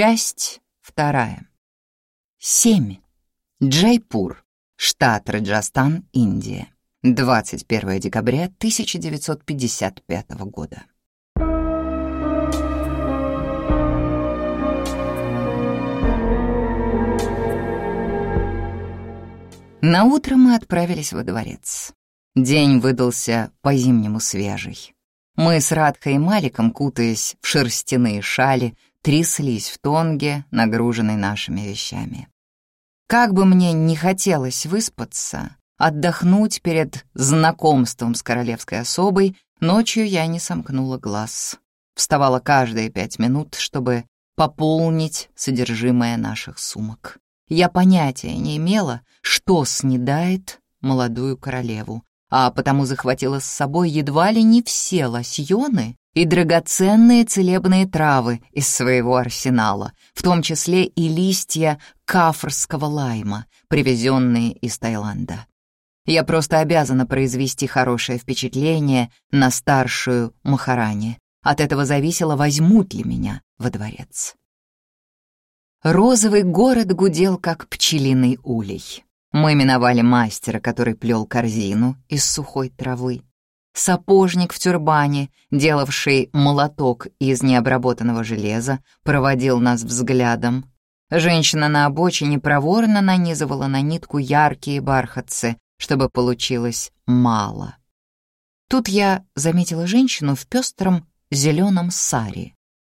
Часть вторая. Семь. Джайпур, штат Раджастан, Индия. 21 декабря 1955 года. На утро мы отправились во дворец. День выдался по-зимнему свежий. Мы с Радхой и Маликом, кутаясь в шерстяные шали, тряслись в тонге, нагруженной нашими вещами. Как бы мне не хотелось выспаться, отдохнуть перед знакомством с королевской особой, ночью я не сомкнула глаз. Вставала каждые пять минут, чтобы пополнить содержимое наших сумок. Я понятия не имела, что снедает молодую королеву, а потому захватила с собой едва ли не все лосьоны и драгоценные целебные травы из своего арсенала, в том числе и листья кафрского лайма, привезенные из Таиланда. Я просто обязана произвести хорошее впечатление на старшую Махарани. От этого зависело, возьмут ли меня во дворец. Розовый город гудел, как пчелиный улей. Мы миновали мастера, который плел корзину из сухой травы. Сапожник в тюрбане, делавший молоток из необработанного железа, проводил нас взглядом. Женщина на обочине проворно нанизывала на нитку яркие бархатцы, чтобы получилось мало. Тут я заметила женщину в пестром зеленом саре.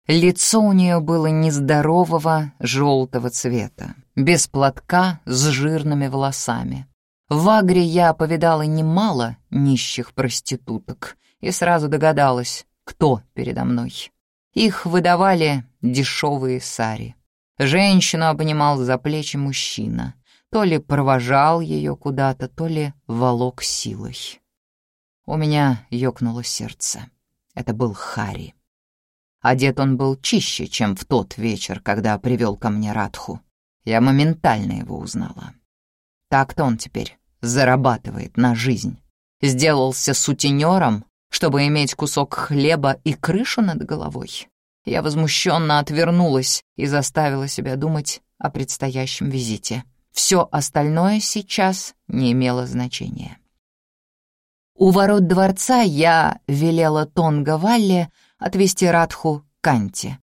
Лицо у нее было нездорового желтого цвета, без платка, с жирными волосами. В Агре я повидала немало нищих проституток и сразу догадалась, кто передо мной. Их выдавали дешевые сари. Женщину обнимал за плечи мужчина. То ли провожал ее куда-то, то ли волок силой. У меня ёкнуло сердце. Это был Хари. Одет он был чище, чем в тот вечер, когда привел ко мне Радху. Я моментально его узнала. Так-то он теперь зарабатывает на жизнь. Сделался сутенером, чтобы иметь кусок хлеба и крышу над головой. Я возмущенно отвернулась и заставила себя думать о предстоящем визите. Все остальное сейчас не имело значения. У ворот дворца я велела Тонга Валле отвезти Радху к Канте.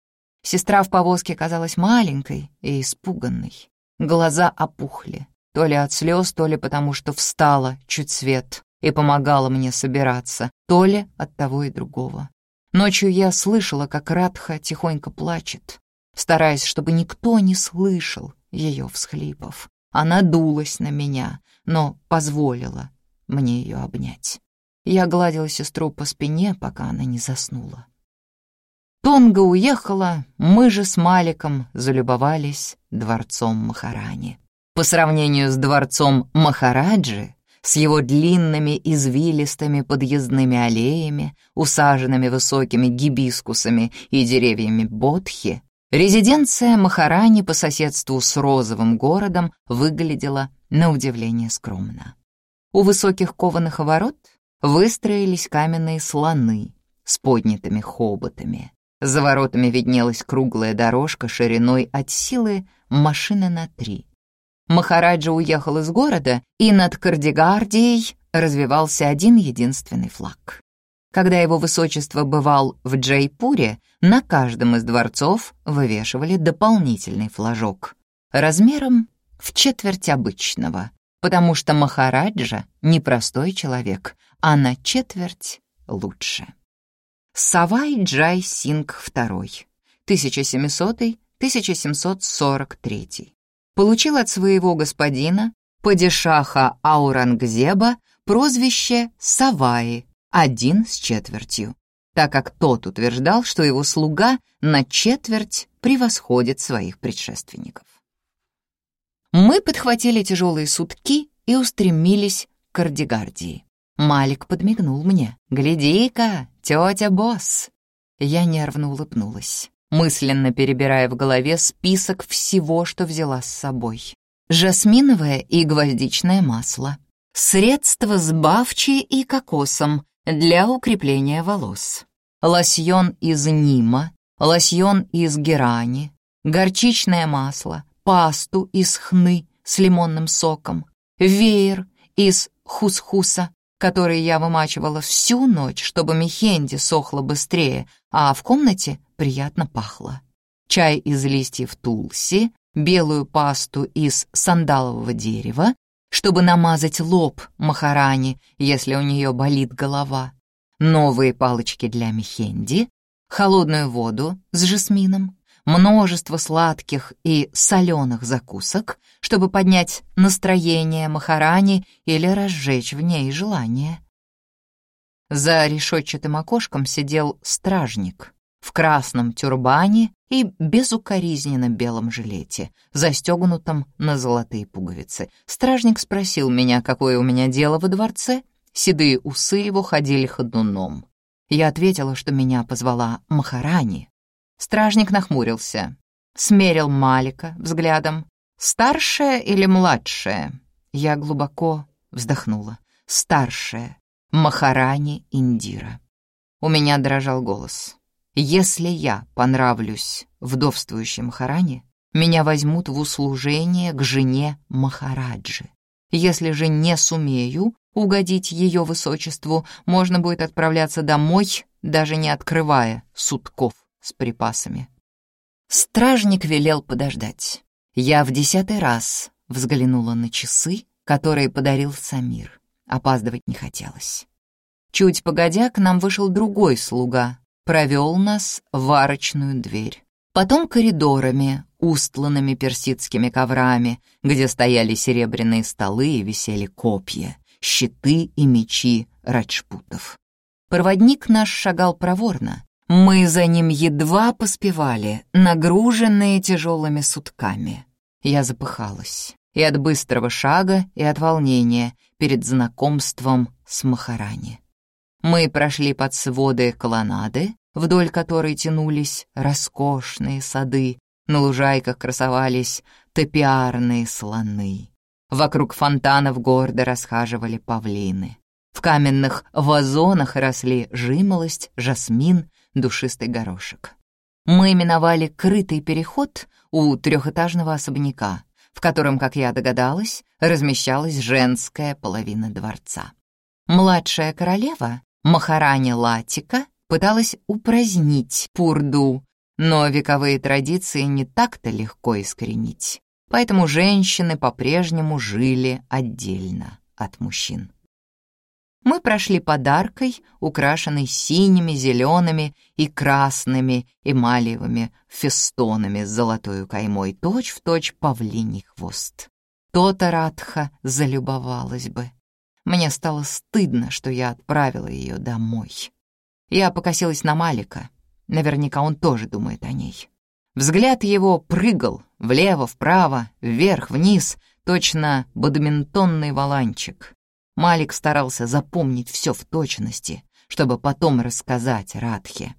Сестра в повозке казалась маленькой и испуганной. Глаза опухли, то ли от слез, то ли потому, что встала чуть свет и помогала мне собираться, то ли от того и другого. Ночью я слышала, как Радха тихонько плачет, стараясь, чтобы никто не слышал ее всхлипов. Она дулась на меня, но позволила мне ее обнять. Я гладила сестру по спине, пока она не заснула. Тонга уехала, мы же с Маликом залюбовались дворцом Махарани. По сравнению с дворцом Махараджи, с его длинными извилистыми подъездными аллеями, усаженными высокими гибискусами и деревьями бодхи, резиденция Махарани по соседству с розовым городом выглядела на удивление скромно. У высоких кованых ворот выстроились каменные слоны с поднятыми хоботами. За воротами виднелась круглая дорожка шириной от силы машины на три. Махараджа уехал из города, и над Кардигардией развивался один единственный флаг. Когда его высочество бывал в Джайпуре, на каждом из дворцов вывешивали дополнительный флажок, размером в четверть обычного, потому что Махараджа — непростой человек, а на четверть лучше. Савай Джай Синг II, 1700-1743. Получил от своего господина, падишаха Аурангзеба, прозвище Саваи, один с четвертью, так как тот утверждал, что его слуга на четверть превосходит своих предшественников. Мы подхватили тяжелые сутки и устремились к Кардигардии. Малик подмигнул мне. «Гляди-ка, тетя Босс!» Я нервно улыбнулась, мысленно перебирая в голове список всего, что взяла с собой. Жасминовое и гвоздичное масло, средства с бавчи и кокосом для укрепления волос, лосьон из нима, лосьон из герани, горчичное масло, пасту из хны с лимонным соком, веер из хус-хуса, который я вымачивала всю ночь, чтобы мехенди сохла быстрее, а в комнате приятно пахло. Чай из листьев тулси, белую пасту из сандалового дерева, чтобы намазать лоб Махарани, если у нее болит голова, новые палочки для мехенди, холодную воду с жасмином, множество сладких и соленых закусок, чтобы поднять настроение Махарани или разжечь в ней желание. За решетчатым окошком сидел стражник в красном тюрбане и безукоризненно белом жилете, застегнутом на золотые пуговицы. Стражник спросил меня, какое у меня дело во дворце. Седые усы его ходили ходуном. Я ответила, что меня позвала Махарани, Стражник нахмурился, смерил Малика взглядом. «Старшая или младшая?» Я глубоко вздохнула. «Старшая. Махарани Индира». У меня дрожал голос. «Если я понравлюсь вдовствующей Махарани, меня возьмут в услужение к жене Махараджи. Если же не сумею угодить ее высочеству, можно будет отправляться домой, даже не открывая сутков с припасами. Стражник велел подождать. Я в десятый раз взглянула на часы, которые подарил Самир. Опаздывать не хотелось. Чуть погодя, к нам вышел другой слуга, провел нас в арочную дверь. Потом коридорами, устланными персидскими коврами, где стояли серебряные столы и висели копья, щиты и мечи раджпутов. Проводник наш шагал проворно, мы за ним едва поспевали, нагруженные тяжелыми сутками. Я запыхалась и от быстрого шага, и от волнения перед знакомством с Махарани. Мы прошли под своды колоннады, вдоль которой тянулись роскошные сады, на лужайках красовались топиарные слоны. Вокруг фонтанов гордо расхаживали павлины. В каменных вазонах росли жимолость, жасмин, душистый горошек. Мы миновали крытый переход у трехэтажного особняка, в котором, как я догадалась, размещалась женская половина дворца. Младшая королева, Махарани Латика, пыталась упразднить Пурду, но вековые традиции не так-то легко искоренить, поэтому женщины по-прежнему жили отдельно от мужчин. Мы прошли подаркой, украшенной синими, зелеными и красными эмалиевыми фестонами с золотой каймой, точь-в-точь точь павлиний хвост. То-то Радха залюбовалась бы. Мне стало стыдно, что я отправила ее домой. Я покосилась на Малика. Наверняка он тоже думает о ней. Взгляд его прыгал влево, вправо, вверх, вниз, точно бадминтонный валанчик. Малик старался запомнить все в точности, чтобы потом рассказать Радхе.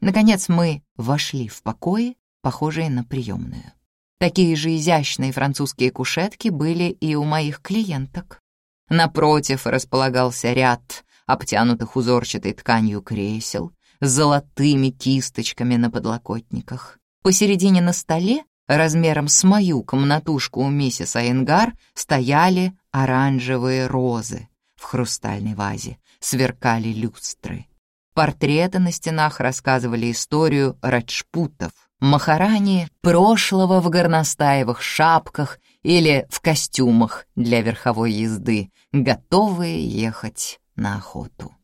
Наконец мы вошли в покои, похожие на приемную. Такие же изящные французские кушетки были и у моих клиенток. Напротив располагался ряд обтянутых узорчатой тканью кресел с золотыми кисточками на подлокотниках. Посередине на столе размером с мою комнатушку у миссис Айенгар стояли оранжевые розы в хрустальной вазе, сверкали люстры. Портреты на стенах рассказывали историю раджпутов, махарани прошлого в горностаевых шапках или в костюмах для верховой езды, готовые ехать на охоту.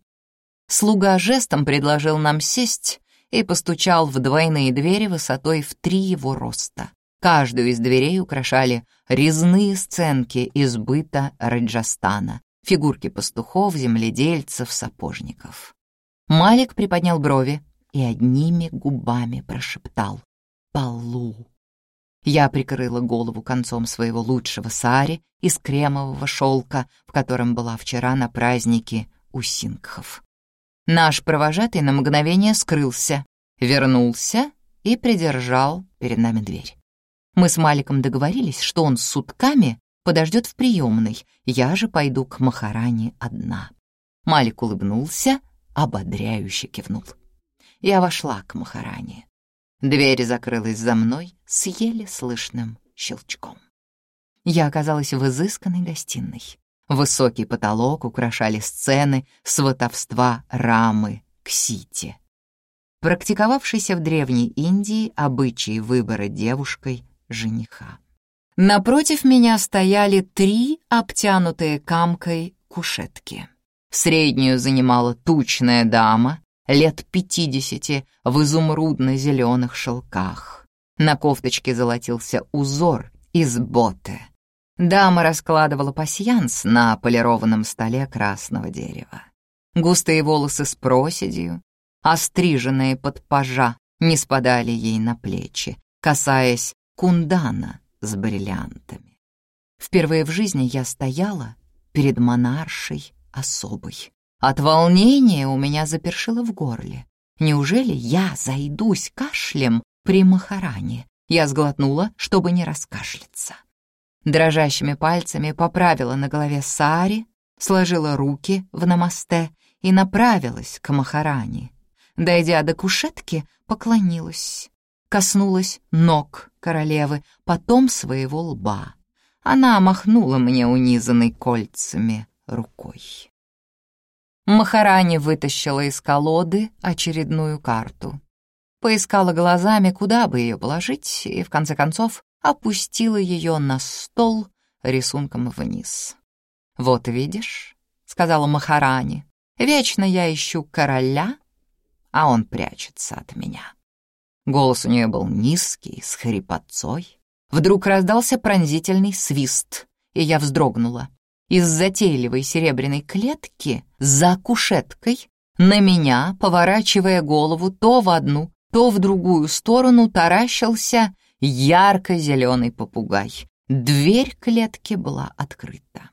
Слуга жестом предложил нам сесть и постучал в двойные двери высотой в три его роста. Каждую из дверей украшали резные сценки из быта Раджастана, фигурки пастухов, земледельцев, сапожников. Малик приподнял брови и одними губами прошептал «Полу». Я прикрыла голову концом своего лучшего сари из кремового шелка, в котором была вчера на празднике у сингхов. Наш провожатый на мгновение скрылся, вернулся и придержал перед нами дверь. Мы с Маликом договорились, что он с сутками подождет в приемной, я же пойду к Махаране одна. Малик улыбнулся, ободряюще кивнул. Я вошла к Махаране. Дверь закрылась за мной с еле слышным щелчком. Я оказалась в изысканной гостиной. Высокий потолок украшали сцены сватовства рамы к сити. Практиковавшийся в Древней Индии обычай выбора девушкой жениха. Напротив меня стояли три обтянутые камкой кушетки. Среднюю занимала тучная дама, лет пятидесяти, в изумрудно-зеленых шелках. На кофточке золотился узор из боты. Дама раскладывала пасьянс на полированном столе красного дерева. Густые волосы с проседью, остриженные под пажа, не спадали ей на плечи, касаясь кундана с бриллиантами. Впервые в жизни я стояла перед монаршей особой. От волнения у меня запершило в горле. Неужели я зайдусь кашлем при Махаране? Я сглотнула, чтобы не раскашляться. Дрожащими пальцами поправила на голове сари, сложила руки в намасте и направилась к Махаране. Дойдя до кушетки, поклонилась, коснулась ног королевы, потом своего лба. Она махнула мне унизанной кольцами рукой. Махарани вытащила из колоды очередную карту. Поискала глазами, куда бы ее положить, и в конце концов опустила ее на стол рисунком вниз. «Вот видишь», — сказала Махарани, — «вечно я ищу короля, а он прячется от меня». Голос у нее был низкий, с хрипотцой. Вдруг раздался пронзительный свист, и я вздрогнула. Из затейливой серебряной клетки за кушеткой на меня, поворачивая голову то в одну, то в другую сторону, таращился ярко-зеленый попугай. Дверь клетки была открыта.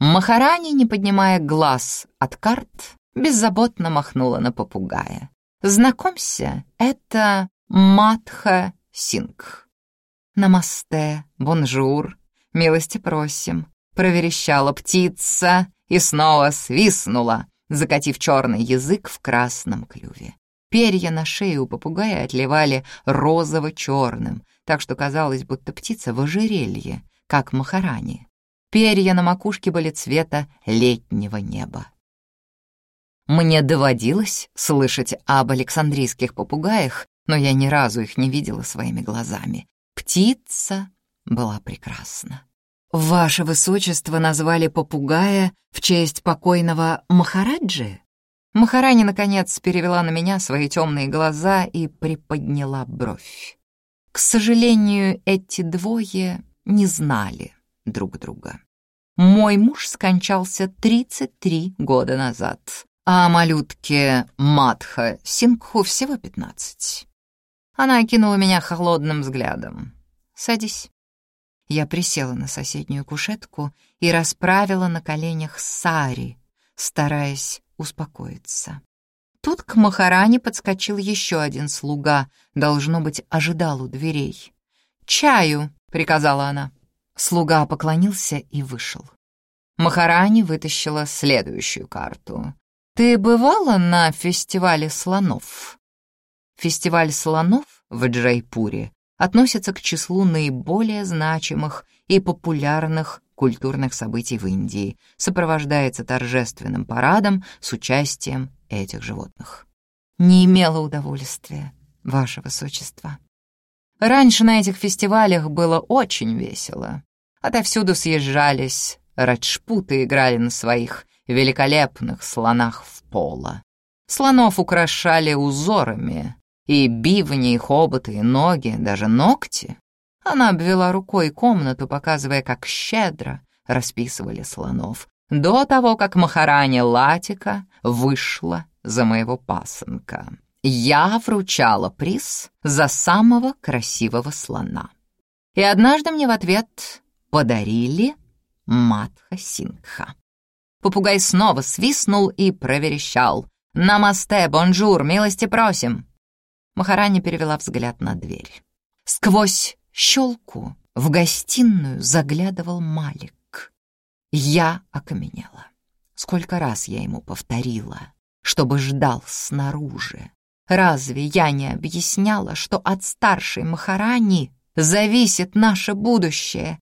Махарани, не поднимая глаз от карт, беззаботно махнула на попугая. Знакомься, это Матха Синг. Намасте, bonjour, милости просим. Проверещала птица и снова свистнула, закатив черный язык в красном клюве. Перья на шее у попугая отливали розово-черным, так что казалось, будто птица в ожерелье, как махарани. Перья на макушке были цвета летнего неба. Мне доводилось слышать об александрийских попугаях, но я ни разу их не видела своими глазами. Птица была прекрасна. «Ваше высочество назвали попугая в честь покойного Махараджи?» Махарани, наконец, перевела на меня свои темные глаза и приподняла бровь. К сожалению, эти двое не знали друг друга. Мой муж скончался 33 года назад, а малютке Матха Сингху всего пятнадцать. Она окинула меня холодным взглядом. «Садись». Я присела на соседнюю кушетку и расправила на коленях сари, стараясь успокоиться. Тут к Махаране подскочил еще один слуга, должно быть, ожидал у дверей. «Чаю!» — приказала она. Слуга поклонился и вышел. Махарани вытащила следующую карту. Ты бывала на фестивале слонов? Фестиваль слонов в Джайпуре относится к числу наиболее значимых и популярных культурных событий в Индии, сопровождается торжественным парадом с участием этих животных. Не имела удовольствия, Ваше Высочество. Раньше на этих фестивалях было очень весело. Отовсюду съезжались, раджпуты играли на своих великолепных слонах в поло. Слонов украшали узорами, и бивни, и хоботы, и ноги, даже ногти. Она обвела рукой комнату, показывая, как щедро расписывали слонов, до того, как Махарани Латика вышла за моего пасынка. Я вручала приз за самого красивого слона. И однажды мне в ответ подарили Матха Сингха. Попугай снова свистнул и проверещал. «Намасте, bonjour, милости просим!» Махарани перевела взгляд на дверь. Сквозь щелку в гостиную заглядывал Малик. Я окаменела. Сколько раз я ему повторила, чтобы ждал снаружи. Разве я не объясняла, что от старшей Махарани зависит наше будущее?»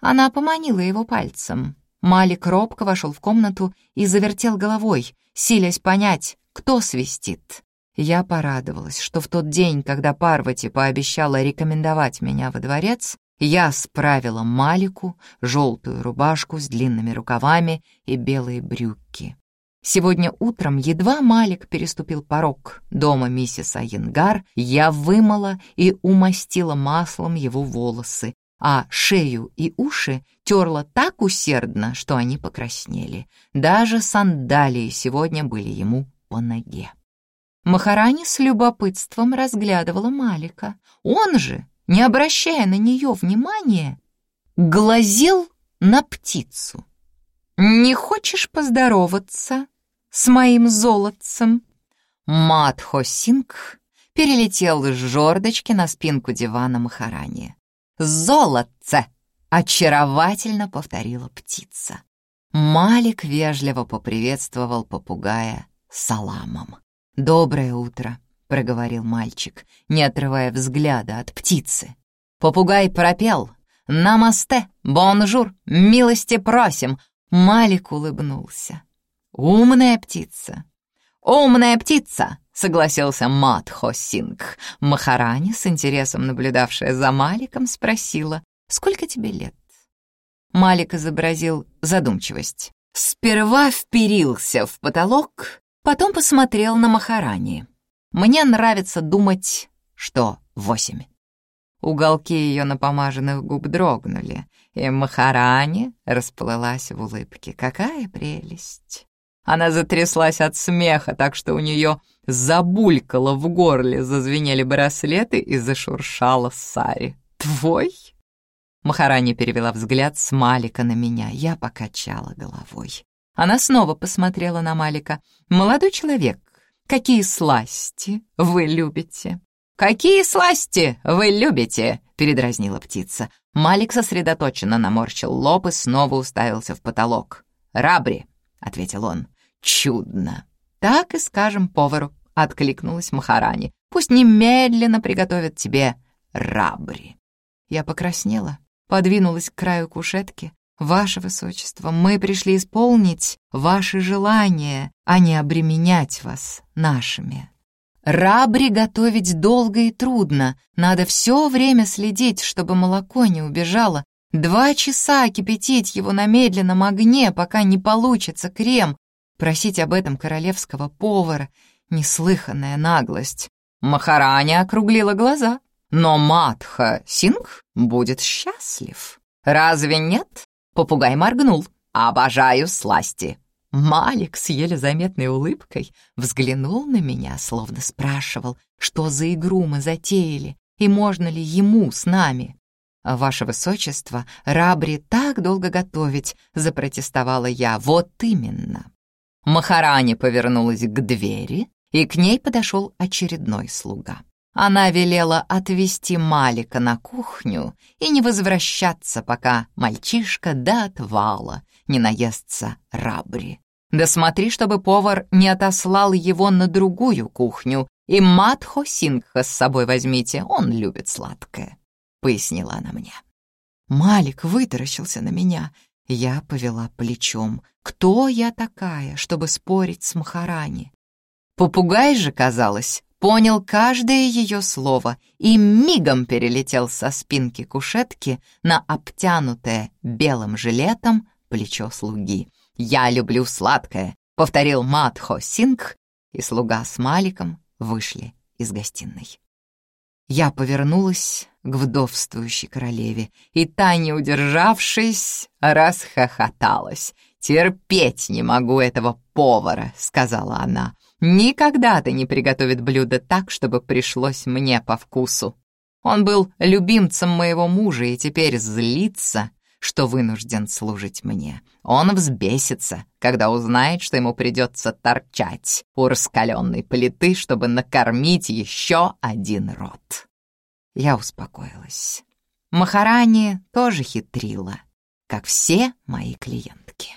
Она поманила его пальцем. Малик робко вошел в комнату и завертел головой, силясь понять, кто свистит. Я порадовалась, что в тот день, когда Парвати пообещала рекомендовать меня во дворец, я справила Малику желтую рубашку с длинными рукавами и белые брюки. Сегодня утром едва Малик переступил порог дома миссис Айенгар, я вымыла и умастила маслом его волосы, а шею и уши терла так усердно, что они покраснели. Даже сандалии сегодня были ему по ноге. Махарани с любопытством разглядывала Малика. Он же, не обращая на нее внимания, глазел на птицу. «Не хочешь поздороваться?» с моим золотцем. Матхо Сингх перелетел с жердочки на спинку дивана Махарани. «Золотце!» — очаровательно повторила птица. Малик вежливо поприветствовал попугая саламом. «Доброе утро», — проговорил мальчик, не отрывая взгляда от птицы. Попугай пропел «Намасте, bonjour, милости просим!» Малик улыбнулся. «Умная птица!» «Умная птица!» — согласился Матха Сингх. Махарани, с интересом наблюдавшая за Маликом, спросила, «Сколько тебе лет?» Малик изобразил задумчивость. Сперва вперился в потолок, потом посмотрел на Махарани. «Мне нравится думать, что восемь». Уголки ее напомаженных губ дрогнули, и Махарани расплылась в улыбке. «Какая прелесть!» Она затряслась от смеха, так что у нее забулькало в горле, зазвенели браслеты и зашуршала Сари. «Твой?» Махарани перевела взгляд с Малика на меня. Я покачала головой. Она снова посмотрела на Малика. «Молодой человек, какие сласти вы любите?» «Какие сласти вы любите?» — передразнила птица. Малик сосредоточенно наморщил лоб и снова уставился в потолок. «Рабри», — ответил он. «Чудно!» «Так и скажем повару», — откликнулась Махарани. «Пусть немедленно приготовят тебе рабри». Я покраснела, подвинулась к краю кушетки. «Ваше Высочество, мы пришли исполнить ваши желания, а не обременять вас нашими». Рабри готовить долго и трудно, надо все время следить, чтобы молоко не убежало, Два часа кипятить его на медленном огне, пока не получится крем, Просить об этом королевского повара — неслыханная наглость. Махараня округлила глаза. Но Матха Сингх будет счастлив. Разве нет? Попугай моргнул. Обожаю сласти. Малик с еле заметной улыбкой взглянул на меня, словно спрашивал, что за игру мы затеяли и можно ли ему с нами. «Ваше Высочество, рабри так долго готовить», — запротестовала я. «Вот именно. Махарани повернулась к двери, и к ней подошел очередной слуга. Она велела отвезти Малика на кухню и не возвращаться, пока мальчишка до отвала не наестся рабри. Да смотри, чтобы повар не отослал его на другую кухню, и Матхо Сингха с собой возьмите, он любит сладкое», — пояснила она мне. Малик вытаращился на меня. Я повела плечом. Кто я такая, чтобы спорить с Махарани? Попугай же, казалось, понял каждое ее слово и мигом перелетел со спинки кушетки на обтянутое белым жилетом плечо слуги. «Я люблю сладкое», — повторил Матхо Сингх, и слуга с Маликом вышли из гостиной. Я повернулась к вдовствующей королеве, и та, не удержавшись, расхохоталась. «Терпеть не могу этого повара», — сказала она. «Никогда-то не приготовит блюдо так, чтобы пришлось мне по вкусу. Он был любимцем моего мужа и теперь злится, что вынужден служить мне. Он взбесится, когда узнает, что ему придется торчать у раскаленной плиты, чтобы накормить еще один рот. Я успокоилась. Махарани тоже хитрила, как все мои клиентки.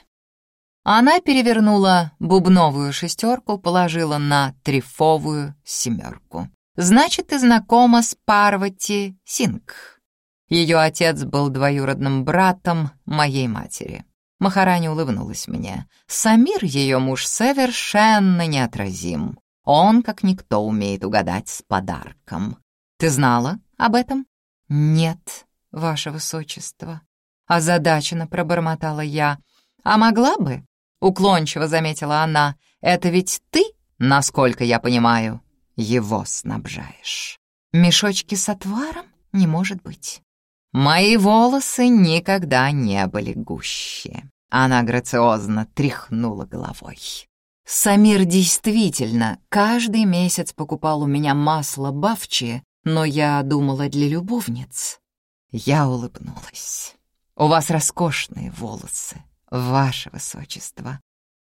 Она перевернула бубновую шестерку, положила на трифовую семерку. «Значит, ты знакома с Парвати Синг». Ее отец был двоюродным братом моей матери. Махарани улыбнулась мне. Самир, ее муж, совершенно неотразим. Он, как никто, умеет угадать с подарком. Ты знала об этом? Нет, ваше высочество. Озадаченно пробормотала я. А могла бы? Уклончиво заметила она. «Это ведь ты, насколько я понимаю, его снабжаешь. Мешочки с отваром? Не может быть. Мои волосы никогда не были гуще». Она грациозно тряхнула головой. Самир действительно каждый месяц покупал у меня масло бавчи, но я думала для любовниц. Я улыбнулась. «У вас роскошные волосы, «Ваше высочество,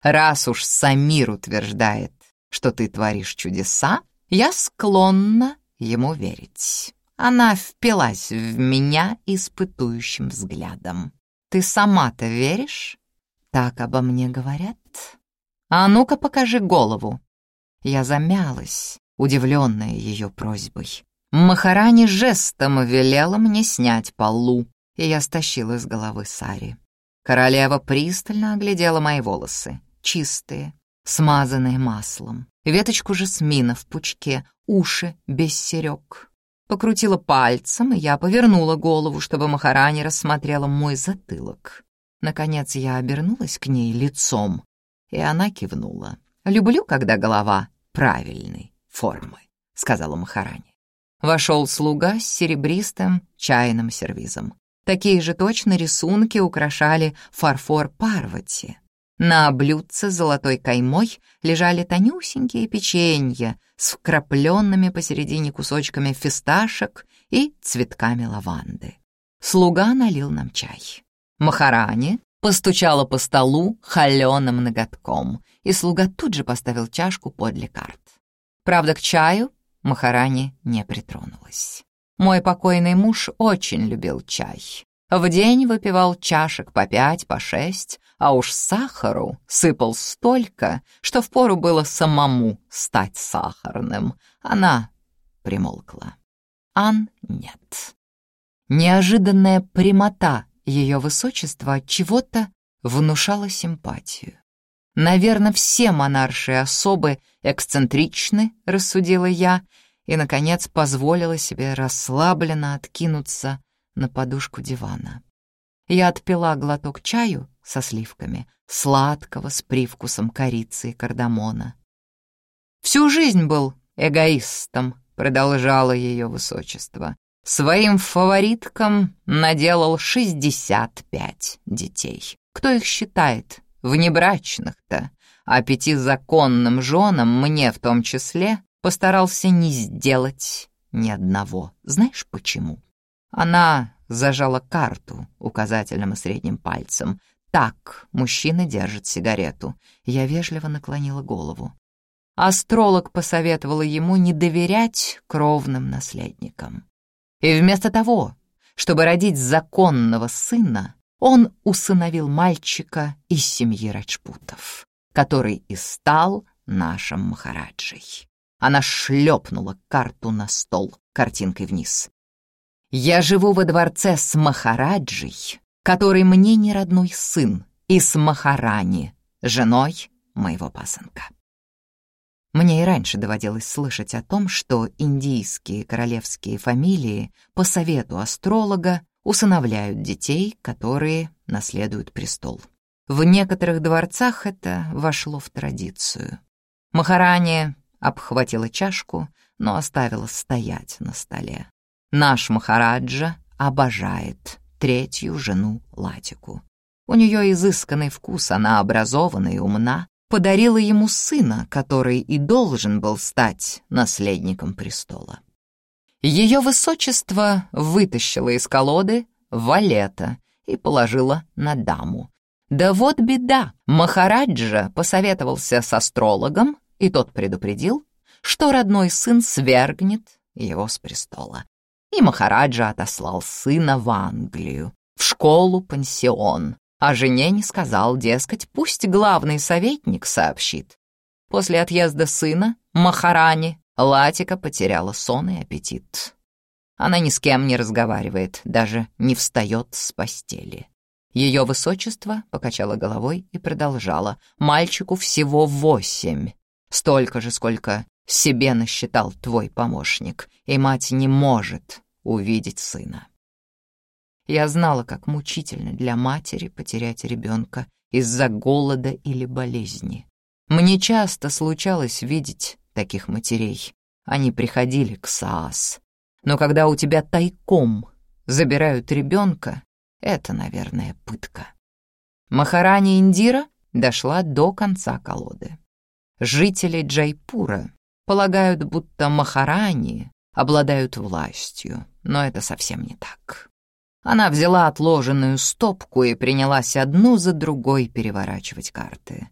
раз уж Самир утверждает, что ты творишь чудеса, я склонна ему верить». Она впилась в меня испытующим взглядом. «Ты сама-то веришь? Так обо мне говорят? А ну-ка покажи голову». Я замялась, удивленная ее просьбой. Махарани жестом велела мне снять полу, и я стащила с головы Сари. Королева пристально оглядела мои волосы, чистые, смазанные маслом, веточку жасмина в пучке, уши без серег. Покрутила пальцем, и я повернула голову, чтобы Махарани рассмотрела мой затылок. Наконец я обернулась к ней лицом, и она кивнула. «Люблю, когда голова правильной формы», — сказала Махарани. Вошел слуга с серебристым чайным сервизом. Такие же точно рисунки украшали фарфор Парвати. На блюдце с золотой каймой лежали тонюсенькие печенья с вкрапленными посередине кусочками фисташек и цветками лаванды. Слуга налил нам чай. Махарани постучала по столу холеным ноготком, и слуга тут же поставил чашку подле карт. Правда, к чаю Махарани не притронулась. Мой покойный муж очень любил чай. В день выпивал чашек по пять, по шесть, а уж сахару сыпал столько, что впору было самому стать сахарным. Она примолкла. Ан нет. Неожиданная прямота ее высочества чего-то внушала симпатию. Наверное, все монарши особы эксцентричны, рассудила я, и, наконец, позволила себе расслабленно откинуться на подушку дивана. Я отпила глоток чаю со сливками, сладкого с привкусом корицы и кардамона. «Всю жизнь был эгоистом», — продолжало ее высочество. «Своим фавориткам наделал 65 детей. Кто их считает? Внебрачных-то. А пяти законным женам, мне в том числе, постарался не сделать ни одного. Знаешь почему? Она зажала карту указательным и средним пальцем. Так мужчина держит сигарету. Я вежливо наклонила голову. Астролог посоветовала ему не доверять кровным наследникам. И вместо того, чтобы родить законного сына, он усыновил мальчика из семьи Раджпутов, который и стал нашим Махараджей. Она шлепнула карту на стол, картинкой вниз. «Я живу во дворце с Махараджей, который мне не родной сын, и с Махарани, женой моего пасынка». Мне и раньше доводилось слышать о том, что индийские королевские фамилии по совету астролога усыновляют детей, которые наследуют престол. В некоторых дворцах это вошло в традицию. Махарани обхватила чашку, но оставила стоять на столе. Наш Махараджа обожает третью жену Латику. У нее изысканный вкус, она образована и умна, подарила ему сына, который и должен был стать наследником престола. Ее высочество вытащило из колоды валета и положила на даму. Да вот беда, Махараджа посоветовался с астрологом и тот предупредил, что родной сын свергнет его с престола. И Махараджа отослал сына в Англию, в школу-пансион, А жене не сказал, дескать, пусть главный советник сообщит. После отъезда сына, Махарани, Латика потеряла сон и аппетит. Она ни с кем не разговаривает, даже не встает с постели. Ее высочество покачало головой и продолжала. Мальчику всего восемь. Столько же, сколько себе насчитал твой помощник, и мать не может увидеть сына. Я знала, как мучительно для матери потерять ребенка из-за голода или болезни. Мне часто случалось видеть таких матерей. Они приходили к СААС. Но когда у тебя тайком забирают ребенка, это, наверное, пытка. Махарани Индира дошла до конца колоды. Жители Джайпура полагают, будто Махарани обладают властью, но это совсем не так. Она взяла отложенную стопку и принялась одну за другой переворачивать карты.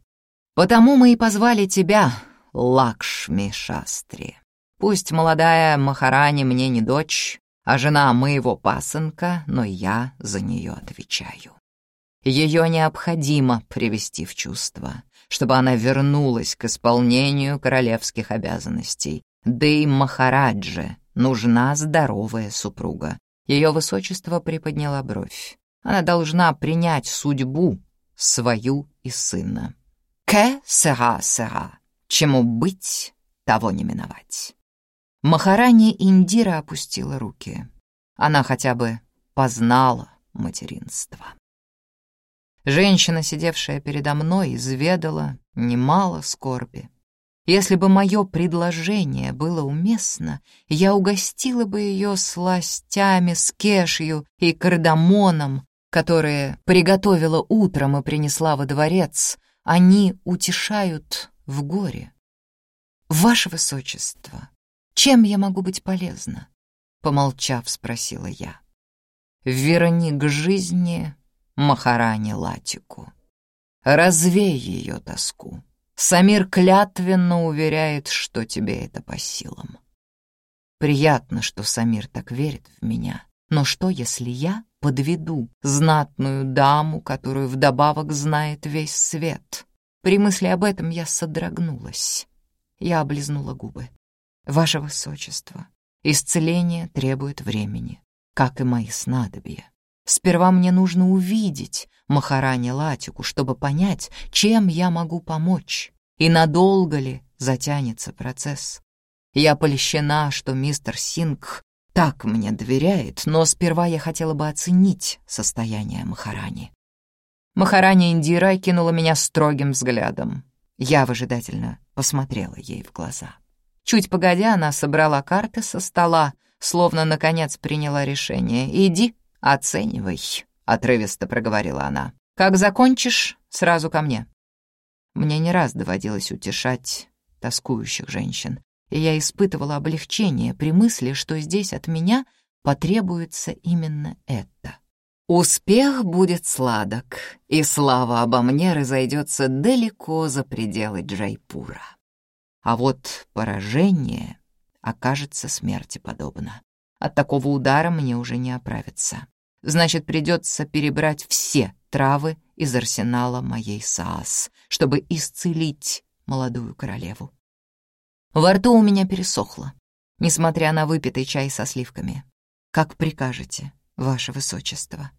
«Потому мы и позвали тебя, Лакшми Шастри. Пусть молодая Махарани мне не дочь, а жена моего пасынка, но я за нее отвечаю. Ее необходимо привести в чувство, чтобы она вернулась к исполнению королевских обязанностей. Да и Махарадже нужна здоровая супруга. Ее высочество приподняла бровь. Она должна принять судьбу свою и сына. «Ке сера сера, чему быть, того не миновать». Махарани Индира опустила руки. Она хотя бы познала материнство. Женщина, сидевшая передо мной, изведала немало скорби. Если бы мое предложение было уместно, я угостила бы ее сластями с кешью и кардамоном, которые приготовила утром и принесла во дворец. Они утешают в горе. Ваше Высочество, чем я могу быть полезна? Помолчав, спросила я. Верни к жизни Махарани Латику. Развей ее тоску. Самир клятвенно уверяет, что тебе это по силам. Приятно, что Самир так верит в меня. Но что, если я подведу знатную даму, которую вдобавок знает весь свет? При мысли об этом я содрогнулась. Я облизнула губы. «Ваше Высочество, исцеление требует времени, как и мои снадобья. Сперва мне нужно увидеть Махарани Латику, чтобы понять, чем я могу помочь, и надолго ли затянется процесс. Я польщена, что мистер Сингх так мне доверяет, но сперва я хотела бы оценить состояние Махарани. Махарани Индира кинула меня строгим взглядом. Я выжидательно посмотрела ей в глаза. Чуть погодя, она собрала карты со стола, словно, наконец, приняла решение. «Иди, оценивай», — отрывисто проговорила она. «Как закончишь, сразу ко мне». Мне не раз доводилось утешать тоскующих женщин, и я испытывала облегчение при мысли, что здесь от меня потребуется именно это. Успех будет сладок, и слава обо мне разойдется далеко за пределы Джайпура. А вот поражение окажется смерти подобно. От такого удара мне уже не оправиться. Значит, придется перебрать все травы из арсенала моей СААС, чтобы исцелить молодую королеву. Во рту у меня пересохло, несмотря на выпитый чай со сливками. Как прикажете, ваше высочество.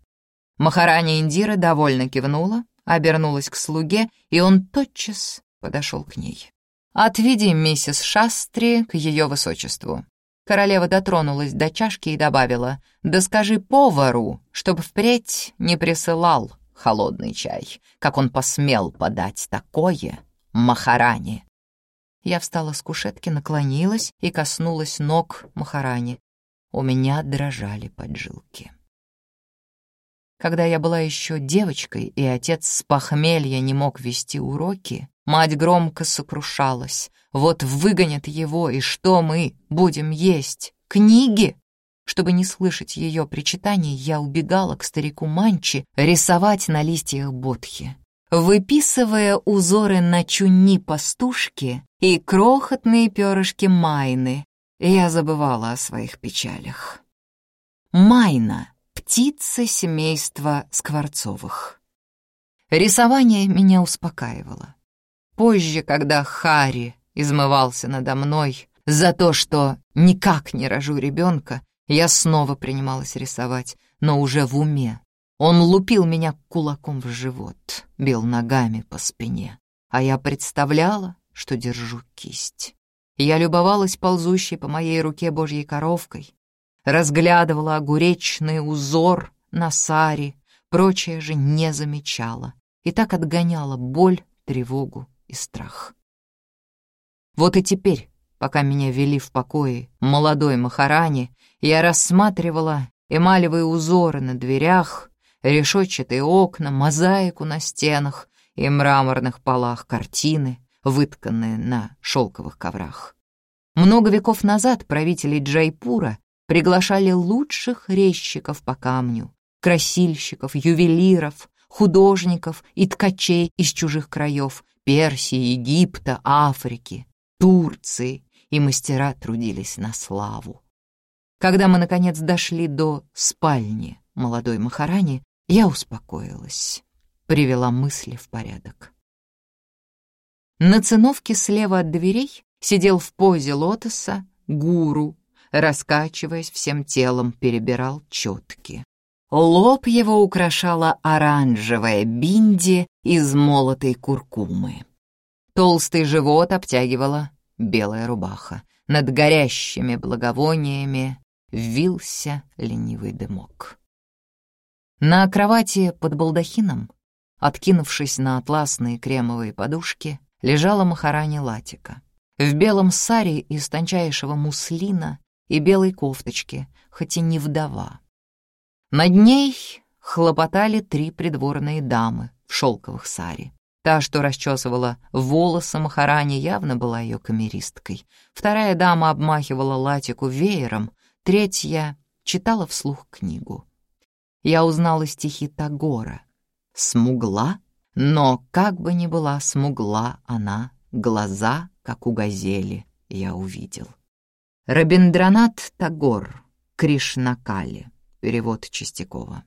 Махараня Индира довольно кивнула, обернулась к слуге, и он тотчас подошел к ней. «Отведи миссис Шастри к ее высочеству». Королева дотронулась до чашки и добавила, «Да скажи повару, чтобы впредь не присылал холодный чай, как он посмел подать такое Махарани». Я встала с кушетки, наклонилась и коснулась ног Махарани. У меня дрожали поджилки. Когда я была еще девочкой, и отец с похмелья не мог вести уроки, Мать громко сокрушалась. Вот выгонят его, и что мы будем есть? Книги? Чтобы не слышать ее причитаний, я убегала к старику Манчи рисовать на листьях бодхи. Выписывая узоры на чуни пастушки и крохотные перышки майны, я забывала о своих печалях. Майна — птица семейства Скворцовых. Рисование меня успокаивало. Позже, когда Хари измывался надо мной за то, что никак не рожу ребенка, я снова принималась рисовать, но уже в уме. Он лупил меня кулаком в живот, бил ногами по спине, а я представляла, что держу кисть. Я любовалась ползущей по моей руке божьей коровкой, разглядывала огуречный узор на саре, прочее же не замечала и так отгоняла боль, тревогу и страх. Вот и теперь, пока меня вели в покое молодой Махарани, я рассматривала эмалевые узоры на дверях, решетчатые окна, мозаику на стенах и мраморных полах картины, вытканные на шелковых коврах. Много веков назад правители Джайпура приглашали лучших резчиков по камню, красильщиков, ювелиров, художников и ткачей из чужих краев Персии, Египта, Африки, Турции, и мастера трудились на славу. Когда мы, наконец, дошли до спальни молодой Махарани, я успокоилась, привела мысли в порядок. На циновке слева от дверей сидел в позе лотоса гуру, раскачиваясь всем телом, перебирал четки. Лоб его украшала оранжевая бинди из молотой куркумы. Толстый живот обтягивала белая рубаха. Над горящими благовониями вился ленивый дымок. На кровати под балдахином, откинувшись на атласные кремовые подушки, лежала Махарани Латика. В белом саре из тончайшего муслина и белой кофточке, хоть и не вдова. Над ней хлопотали три придворные дамы в шелковых саре. Та, что расчесывала волосы Махарани, явно была ее камеристкой. Вторая дама обмахивала латику веером, третья читала вслух книгу. Я узнала стихи Тагора. «Смугла, но как бы ни была смугла она, глаза, как у газели, я увидел». Рабиндранат Тагор, Кришнакали, перевод Чистякова.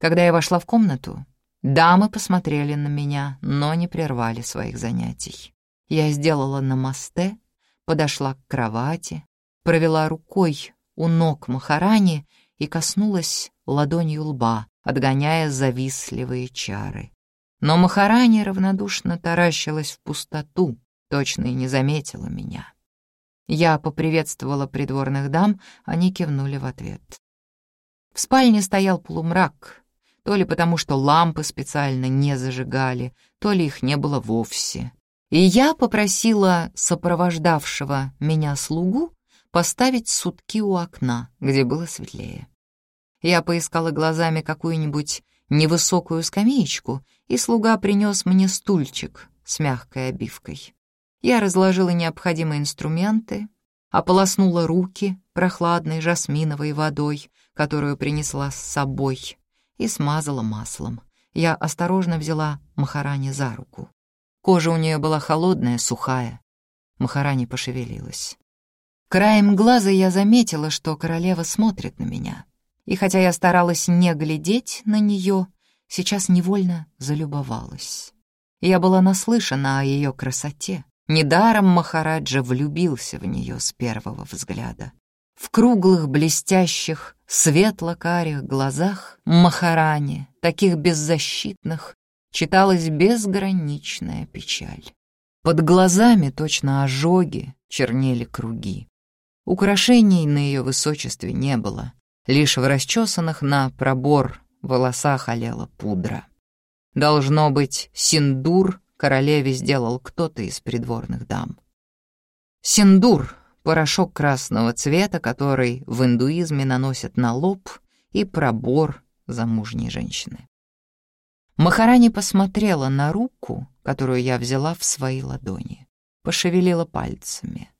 Когда я вошла в комнату, Дамы посмотрели на меня, но не прервали своих занятий. Я сделала намасте, подошла к кровати, провела рукой у ног Махарани и коснулась ладонью лба, отгоняя завистливые чары. Но Махарани равнодушно таращилась в пустоту, точно и не заметила меня. Я поприветствовала придворных дам, они кивнули в ответ. В спальне стоял полумрак, то ли потому, что лампы специально не зажигали, то ли их не было вовсе. И я попросила сопровождавшего меня слугу поставить сутки у окна, где было светлее. Я поискала глазами какую-нибудь невысокую скамеечку, и слуга принес мне стульчик с мягкой обивкой. Я разложила необходимые инструменты, ополоснула руки прохладной жасминовой водой, которую принесла с собой, и смазала маслом. Я осторожно взяла Махарани за руку. Кожа у нее была холодная, сухая. Махарани пошевелилась. Краем глаза я заметила, что королева смотрит на меня. И хотя я старалась не глядеть на нее, сейчас невольно залюбовалась. Я была наслышана о ее красоте. Недаром Махараджа влюбился в нее с первого взгляда. В круглых, блестящих, светло-карих глазах Махарани, таких беззащитных, читалась безграничная печаль. Под глазами точно ожоги чернели круги. Украшений на ее высочестве не было, лишь в расчесанных на пробор волосах олела пудра. Должно быть, синдур королеве сделал кто-то из придворных дам. Синдур порошок красного цвета, который в индуизме наносят на лоб, и пробор замужней женщины. Махарани посмотрела на руку, которую я взяла в свои ладони, пошевелила пальцами,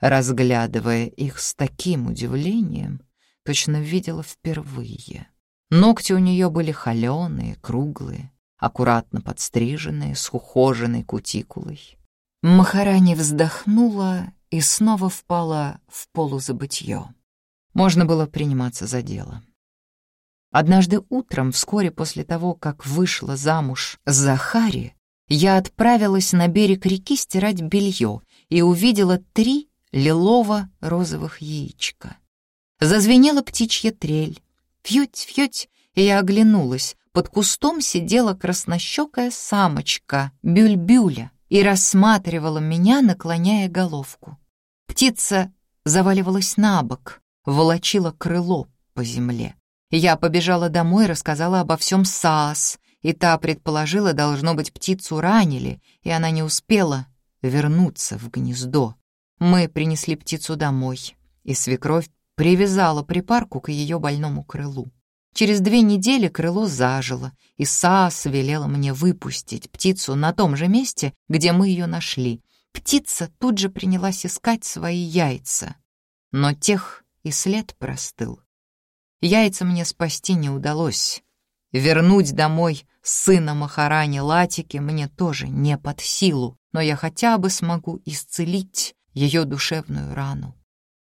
разглядывая их с таким удивлением, точно видела впервые. Ногти у нее были холеные, круглые, аккуратно подстриженные, с ухоженной кутикулой. Махарани вздохнула и снова впала в полузабытье. Можно было приниматься за дело. Однажды утром, вскоре после того, как вышла замуж Захари, я отправилась на берег реки стирать белье и увидела три лилово-розовых яичка. Зазвенела птичья трель. Фьють-фьють, и я оглянулась. Под кустом сидела краснощекая самочка Бюль-Бюля и рассматривала меня, наклоняя головку. Птица заваливалась на бок, волочила крыло по земле. Я побежала домой, рассказала обо всем Саас, и та предположила, должно быть, птицу ранили, и она не успела вернуться в гнездо. Мы принесли птицу домой, и свекровь привязала припарку к ее больному крылу. Через две недели крыло зажило, и Саас велела мне выпустить птицу на том же месте, где мы ее нашли. Птица тут же принялась искать свои яйца, но тех и след простыл. Яйца мне спасти не удалось. Вернуть домой сына Махарани Латики мне тоже не под силу, но я хотя бы смогу исцелить ее душевную рану.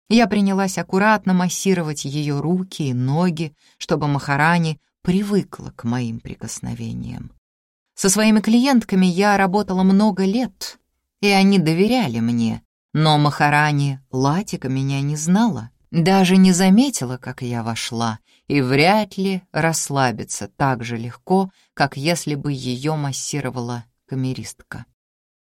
Я принялась аккуратно массировать ее руки и ноги, чтобы Махарани привыкла к моим прикосновениям. Со своими клиентками я работала много лет, и они доверяли мне, но Махарани Латика меня не знала даже не заметила, как я вошла, и вряд ли расслабится так же легко, как если бы ее массировала камеристка.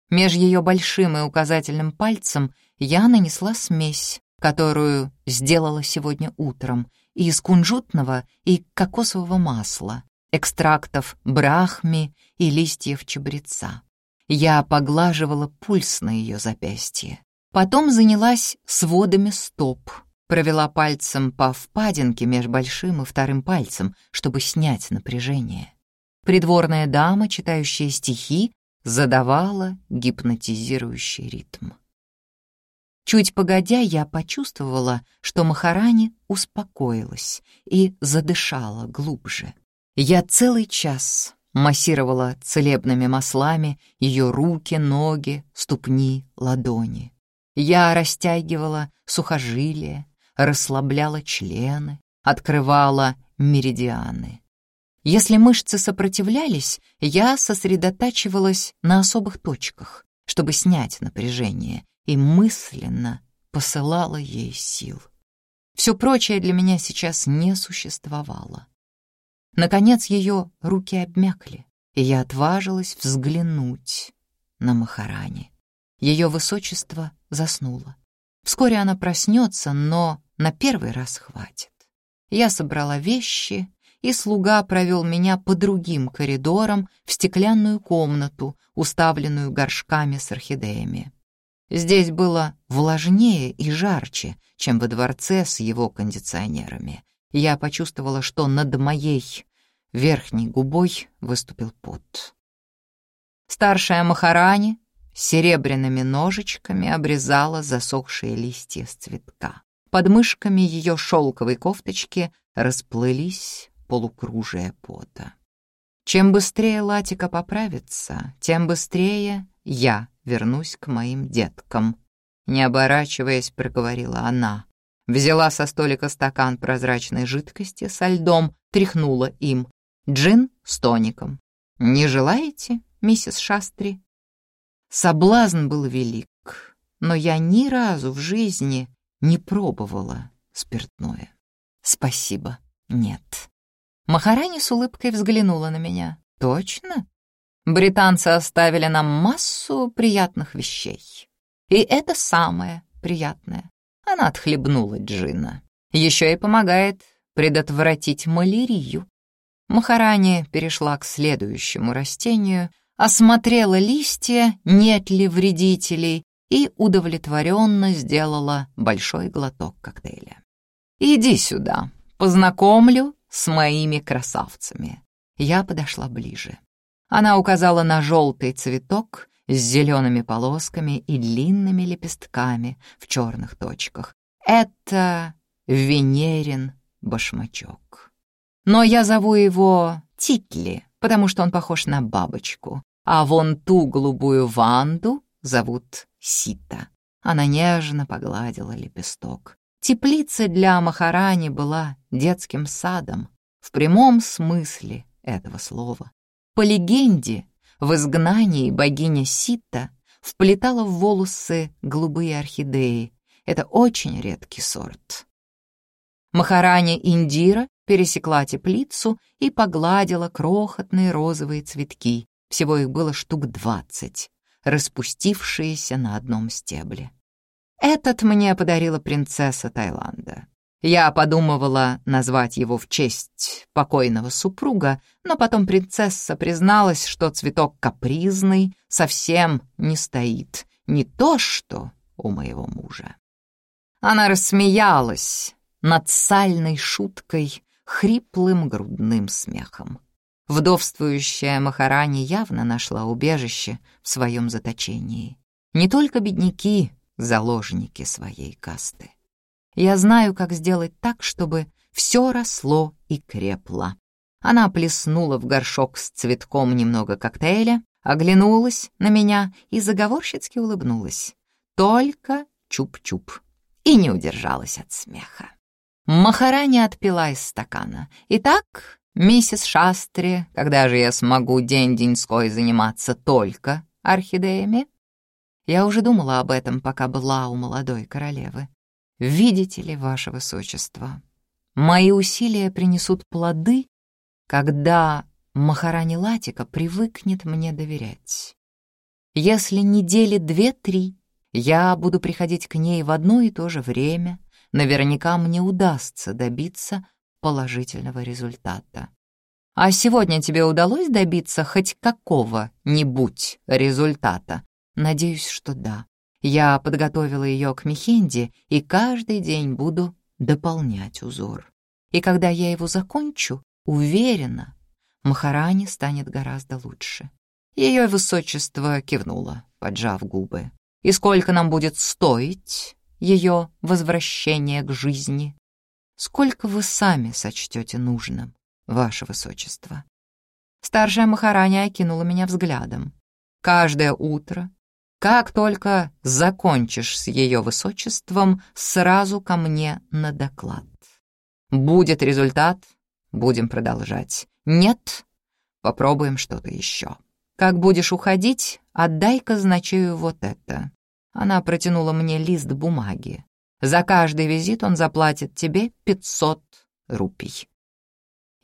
Меж ее большим и указательным пальцем я нанесла смесь, которую сделала сегодня утром, из кунжутного и кокосового масла, экстрактов брахми и листьев чабреца. Я поглаживала пульс на ее запястье. Потом занялась сводами стоп, Провела пальцем по впадинке между большим и вторым пальцем, чтобы снять напряжение. Придворная дама, читающая стихи, задавала гипнотизирующий ритм. Чуть погодя, я почувствовала, что Махарани успокоилась и задышала глубже. Я целый час массировала целебными маслами ее руки, ноги, ступни, ладони. Я растягивала сухожилия, расслабляла члены, открывала меридианы. Если мышцы сопротивлялись, я сосредотачивалась на особых точках, чтобы снять напряжение, и мысленно посылала ей сил. Все прочее для меня сейчас не существовало. Наконец ее руки обмякли, и я отважилась взглянуть на Махарани. Ее высочество заснуло. Вскоре она проснется, но на первый раз хватит. Я собрала вещи, и слуга провел меня по другим коридорам в стеклянную комнату, уставленную горшками с орхидеями. Здесь было влажнее и жарче, чем во дворце с его кондиционерами. Я почувствовала, что над моей верхней губой выступил пот. Старшая Махарани серебряными ножичками обрезала засохшие листья с цветка. Под мышками ее шелковой кофточки расплылись полукружия пота. Чем быстрее Латика поправится, тем быстрее я вернусь к моим деткам. Не оборачиваясь, проговорила она. Взяла со столика стакан прозрачной жидкости со льдом, тряхнула им. Джин с тоником. «Не желаете, миссис Шастри?» Соблазн был велик, но я ни разу в жизни не пробовала спиртное. Спасибо, нет. Махарани с улыбкой взглянула на меня. Точно? Британцы оставили нам массу приятных вещей. И это самое приятное. Она отхлебнула джина. Еще и помогает предотвратить малярию. Махарани перешла к следующему растению — осмотрела листья, нет ли вредителей, и удовлетворенно сделала большой глоток коктейля. «Иди сюда, познакомлю с моими красавцами». Я подошла ближе. Она указала на желтый цветок с зелеными полосками и длинными лепестками в черных точках. Это Венерин башмачок. Но я зову его Титли, потому что он похож на бабочку, а вон ту голубую Ванду зовут Сита. Она нежно погладила лепесток. Теплица для Махарани была детским садом. в прямом смысле этого слова. По легенде, в изгнании богиня Сита вплетала в волосы голубые орхидеи. Это очень редкий сорт. Махараня Индира пересекла теплицу и погладила крохотные розовые цветки. Всего их было штук двадцать, распустившиеся на одном стебле. Этот мне подарила принцесса Таиланда. Я подумывала назвать его в честь покойного супруга, но потом принцесса призналась, что цветок капризный совсем не стоит, не то что у моего мужа. Она рассмеялась над сальной шуткой, хриплым грудным смехом. Вдовствующая Махарани явно нашла убежище в своем заточении. Не только бедняки — заложники своей касты. Я знаю, как сделать так, чтобы все росло и крепло. Она плеснула в горшок с цветком немного коктейля, оглянулась на меня и заговорщицки улыбнулась. Только чуп-чуп. И не удержалась от смеха. Махарани отпила из стакана. «Итак, миссис Шастри, когда же я смогу день-деньской заниматься только орхидеями?» Я уже думала об этом, пока была у молодой королевы. Видите ли, ваше высочество, мои усилия принесут плоды, когда Махарани Латика привыкнет мне доверять. Если недели две-три я буду приходить к ней в одно и то же время, наверняка мне удастся добиться положительного результата. А сегодня тебе удалось добиться хоть какого-нибудь результата? Надеюсь, что да. Я подготовила ее к Мехенде и каждый день буду дополнять узор. И когда я его закончу, уверена, Махарани станет гораздо лучше. Ее высочество кивнуло, поджав губы. «И сколько нам будет стоить ее возвращение к жизни? Сколько вы сами сочтете нужным, ваше высочество?» Старшая Махарани окинула меня взглядом. Каждое утро как только закончишь с ее высочеством, сразу ко мне на доклад. Будет результат, будем продолжать. Нет, попробуем что-то еще. Как будешь уходить, отдай казначею вот это. Она протянула мне лист бумаги. За каждый визит он заплатит тебе 500 рупий.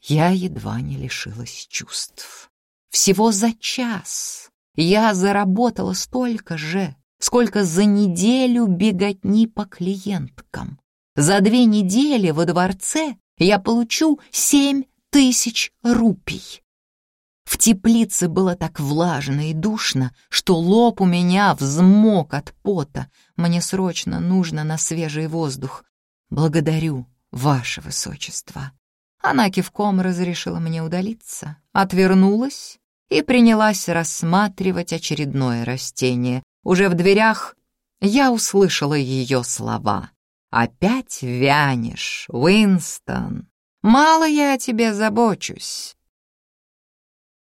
Я едва не лишилась чувств. Всего за час я заработала столько же, сколько за неделю беготни по клиенткам. За две недели во дворце я получу семь тысяч рупий. В теплице было так влажно и душно, что лоб у меня взмок от пота. Мне срочно нужно на свежий воздух. Благодарю, ваше высочество. Она кивком разрешила мне удалиться, отвернулась и принялась рассматривать очередное растение. Уже в дверях я услышала ее слова. «Опять вянешь, Уинстон! Мало я о тебе забочусь!»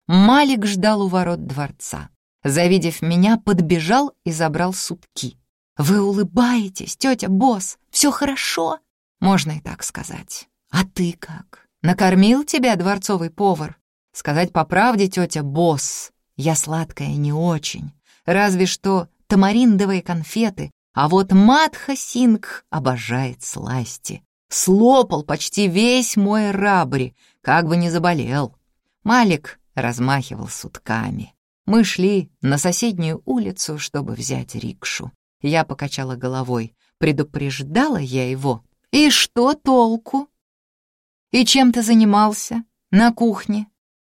Малик ждал у ворот дворца. Завидев меня, подбежал и забрал сутки. «Вы улыбаетесь, тетя Босс, все хорошо?» Можно и так сказать. «А ты как? Накормил тебя дворцовый повар?» Сказать по правде, тетя Босс, я сладкая не очень. Разве что тамариндовые конфеты, а вот Матха Сингх обожает сласти. Слопал почти весь мой рабри, как бы не заболел. Малик размахивал сутками. Мы шли на соседнюю улицу, чтобы взять рикшу. Я покачала головой. Предупреждала я его. И что толку? И чем ты занимался? На кухне?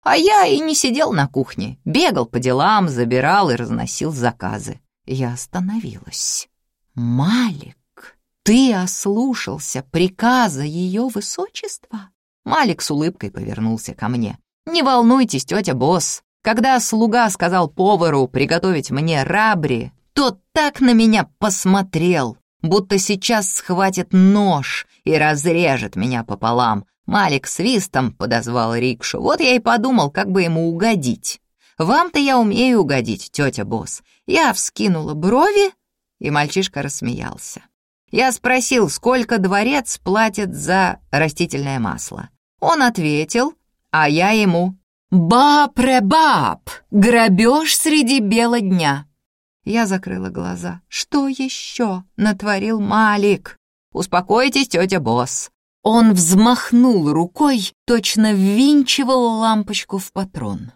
А я и не сидел на кухне, бегал по делам, забирал и разносил заказы. Я остановилась. «Малик, ты ослушался приказа ее высочества?» Малик с улыбкой повернулся ко мне. «Не волнуйтесь, тетя Босс. Когда слуга сказал повару приготовить мне рабри, тот так на меня посмотрел, будто сейчас схватит нож и разрежет меня пополам, Малик свистом подозвал рикшу. Вот я и подумал, как бы ему угодить. Вам-то я умею угодить, тетя Босс. Я вскинула брови, и мальчишка рассмеялся. Я спросил, сколько дворец платит за растительное масло. Он ответил, а я ему «Баб-ре-баб! Грабеж среди бела дня!» Я закрыла глаза. «Что еще?» — натворил Малик. «Успокойтесь, тетя Босс». Он взмахнул рукой, точно ввинчивал лампочку в патрон.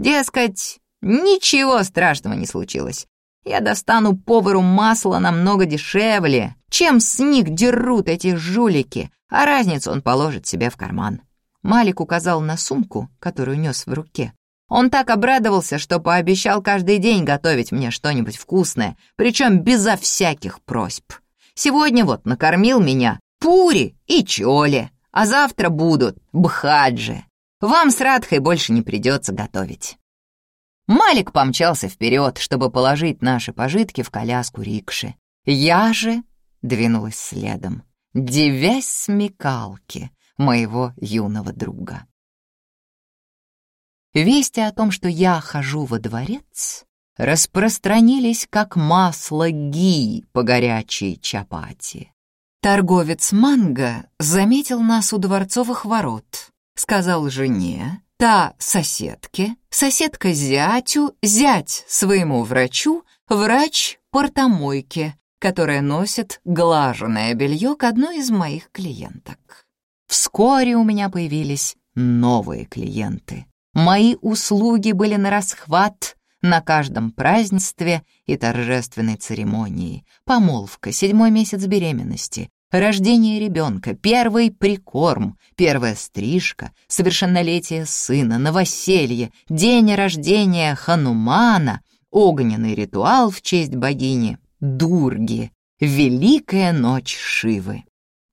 Дескать, ничего страшного не случилось. Я достану повару масло намного дешевле, чем с них дерут эти жулики, а разницу он положит себе в карман. Малик указал на сумку, которую нес в руке. Он так обрадовался, что пообещал каждый день готовить мне что-нибудь вкусное, причем безо всяких просьб. Сегодня вот накормил меня пури и чоли, а завтра будут бхаджи. Вам с Радхой больше не придется готовить. Малик помчался вперед, чтобы положить наши пожитки в коляску рикши. Я же двинулась следом, девясь смекалки моего юного друга. Вести о том, что я хожу во дворец, распространились как масло ги по горячей чапати. Торговец манго заметил нас у дворцовых ворот, сказал жене, та соседке, соседка зятю, зять своему врачу, врач портомойке, которая носит глаженное белье к одной из моих клиенток. Вскоре у меня появились новые клиенты. Мои услуги были на расхват на каждом празднестве и торжественной церемонии. Помолвка, седьмой месяц беременности, рождение ребенка, первый прикорм, первая стрижка, совершеннолетие сына, новоселье, день рождения Ханумана, огненный ритуал в честь богини Дурги, Великая ночь Шивы,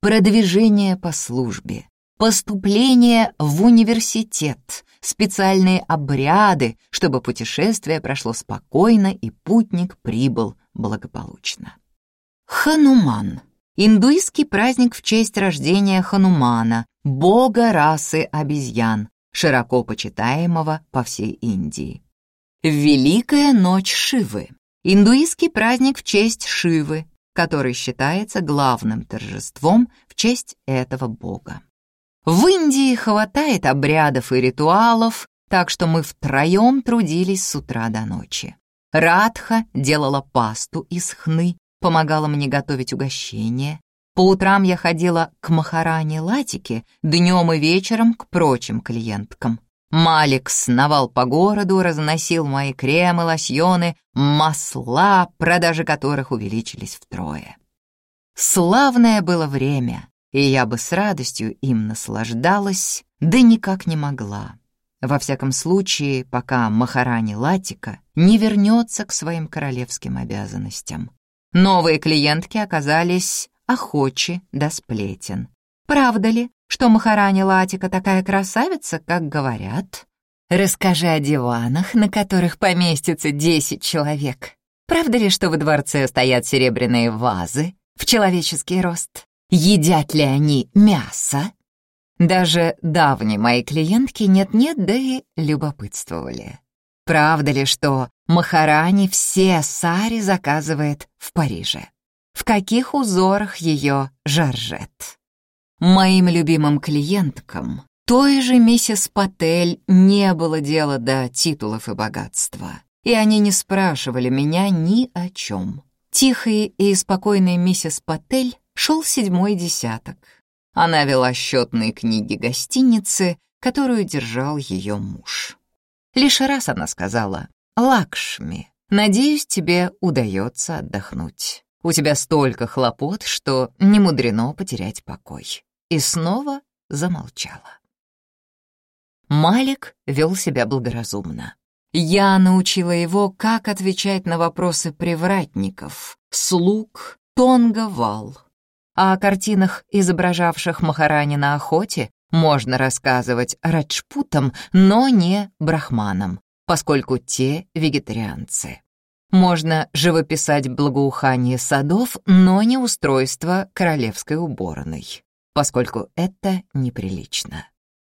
продвижение по службе, поступление в университет, специальные обряды, чтобы путешествие прошло спокойно и путник прибыл благополучно. Хануман — индуистский праздник в честь рождения Ханумана, бога расы обезьян, широко почитаемого по всей Индии. Великая ночь Шивы — индуистский праздник в честь Шивы, который считается главным торжеством в честь этого бога. В Индии хватает обрядов и ритуалов, так что мы втроем трудились с утра до ночи. Радха делала пасту из хны, помогала мне готовить угощения. По утрам я ходила к Махаране Латике, днем и вечером к прочим клиенткам. Малик сновал по городу, разносил мои кремы, лосьоны, масла, продажи которых увеличились втрое. Славное было время, и я бы с радостью им наслаждалась, да никак не могла. Во всяком случае, пока Махарани Латика не вернется к своим королевским обязанностям. Новые клиентки оказались охочи до сплетен. Правда ли, что Махарани Латика такая красавица, как говорят? Расскажи о диванах, на которых поместится десять человек. Правда ли, что во дворце стоят серебряные вазы в человеческий рост? Едят ли они мясо. Даже давние мои клиентки нет-нет, да и любопытствовали. Правда ли, что Махарани все сари заказывает в Париже? В каких узорах ее жаржет? Моим любимым клиенткам, той же миссис Патель, не было дела до титулов и богатства, и они не спрашивали меня ни о чем. Тихая и спокойная миссис Патель шел седьмой десяток. Она вела счетные книги гостиницы, которую держал ее муж. Лишь раз она сказала «Лакшми, надеюсь, тебе удается отдохнуть. У тебя столько хлопот, что не мудрено потерять покой». И снова замолчала. Малик вел себя благоразумно. Я научила его, как отвечать на вопросы привратников, слуг, тонговал. А о картинах, изображавших Махарани на охоте, можно рассказывать раджпутам, но не брахманам, поскольку те вегетарианцы. Можно живописать благоухание садов, но не устройство королевской уборной, поскольку это неприлично.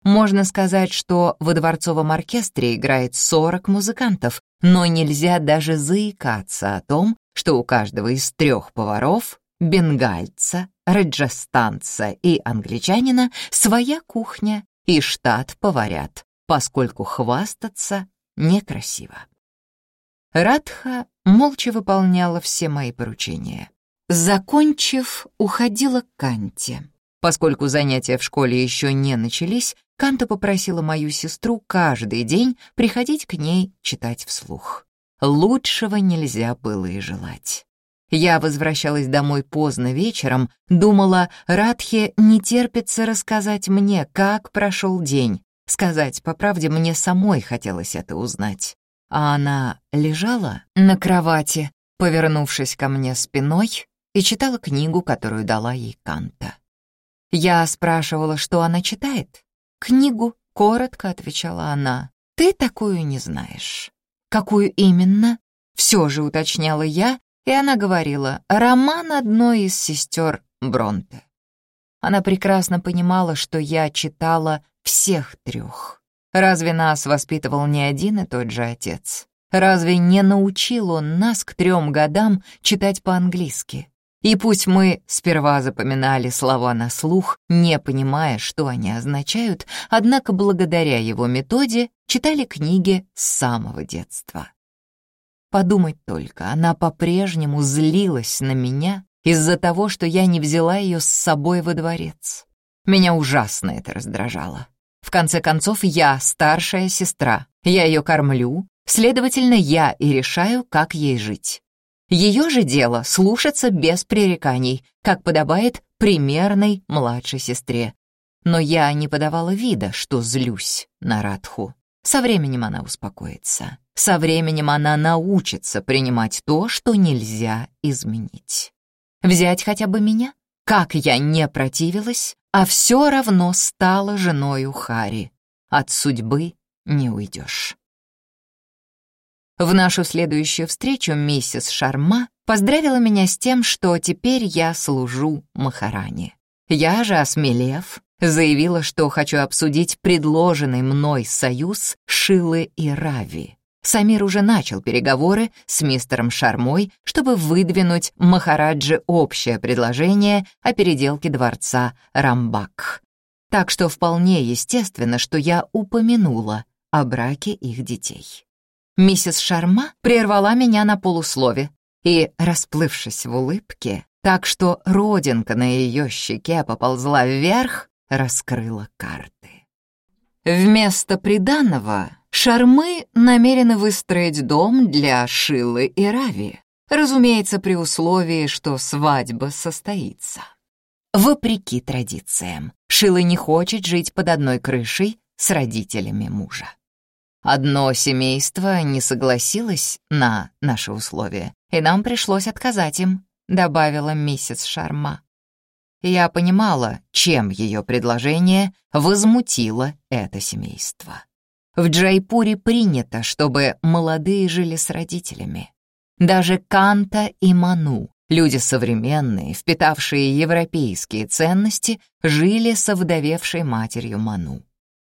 Можно сказать, что во дворцовом оркестре играет 40 музыкантов, но нельзя даже заикаться о том, что у каждого из трех поваров бенгальца, раджастанца и англичанина своя кухня и штат поварят, поскольку хвастаться некрасиво. Радха молча выполняла все мои поручения. Закончив, уходила к Канте. Поскольку занятия в школе еще не начались, Канта попросила мою сестру каждый день приходить к ней читать вслух. Лучшего нельзя было и желать. Я возвращалась домой поздно вечером, думала, Радхе не терпится рассказать мне, как прошел день. Сказать, по правде, мне самой хотелось это узнать. А она лежала на кровати, повернувшись ко мне спиной, и читала книгу, которую дала ей Канта. Я спрашивала, что она читает. «Книгу», — коротко отвечала она. «Ты такую не знаешь». «Какую именно?» Все же уточняла я, и она говорила «роман одной из сестер Бронте». Она прекрасно понимала, что я читала всех трех. Разве нас воспитывал не один и тот же отец? Разве не научил он нас к трем годам читать по-английски? И пусть мы сперва запоминали слова на слух, не понимая, что они означают, однако благодаря его методе читали книги с самого детства. Подумать только, она по-прежнему злилась на меня из-за того, что я не взяла ее с собой во дворец. Меня ужасно это раздражало. В конце концов, я старшая сестра, я ее кормлю, следовательно, я и решаю, как ей жить. Ее же дело слушаться без пререканий, как подобает примерной младшей сестре. Но я не подавала вида, что злюсь на Радху. Со временем она успокоится. Со временем она научится принимать то, что нельзя изменить. Взять хотя бы меня? Как я не противилась, а все равно стала женою Хари. От судьбы не уйдешь. В нашу следующую встречу миссис Шарма поздравила меня с тем, что теперь я служу Махаране. Я же, осмелев, заявила, что хочу обсудить предложенный мной союз Шилы и Рави. Самир уже начал переговоры с мистером Шармой, чтобы выдвинуть Махараджи общее предложение о переделке дворца Рамбак. Так что вполне естественно, что я упомянула о браке их детей. Миссис Шарма прервала меня на полуслове и, расплывшись в улыбке, так что родинка на ее щеке поползла вверх, раскрыла карты. Вместо приданного Шармы намерены выстроить дом для Шилы и Рави, разумеется, при условии, что свадьба состоится. Вопреки традициям, Шила не хочет жить под одной крышей с родителями мужа. Одно семейство не согласилось на наши условия, и нам пришлось отказать им», — добавила миссис Шарма. Я понимала, чем ее предложение возмутило это семейство. В Джайпуре принято, чтобы молодые жили с родителями. Даже Канта и Ману, люди современные, впитавшие европейские ценности, жили со вдовевшей матерью Ману.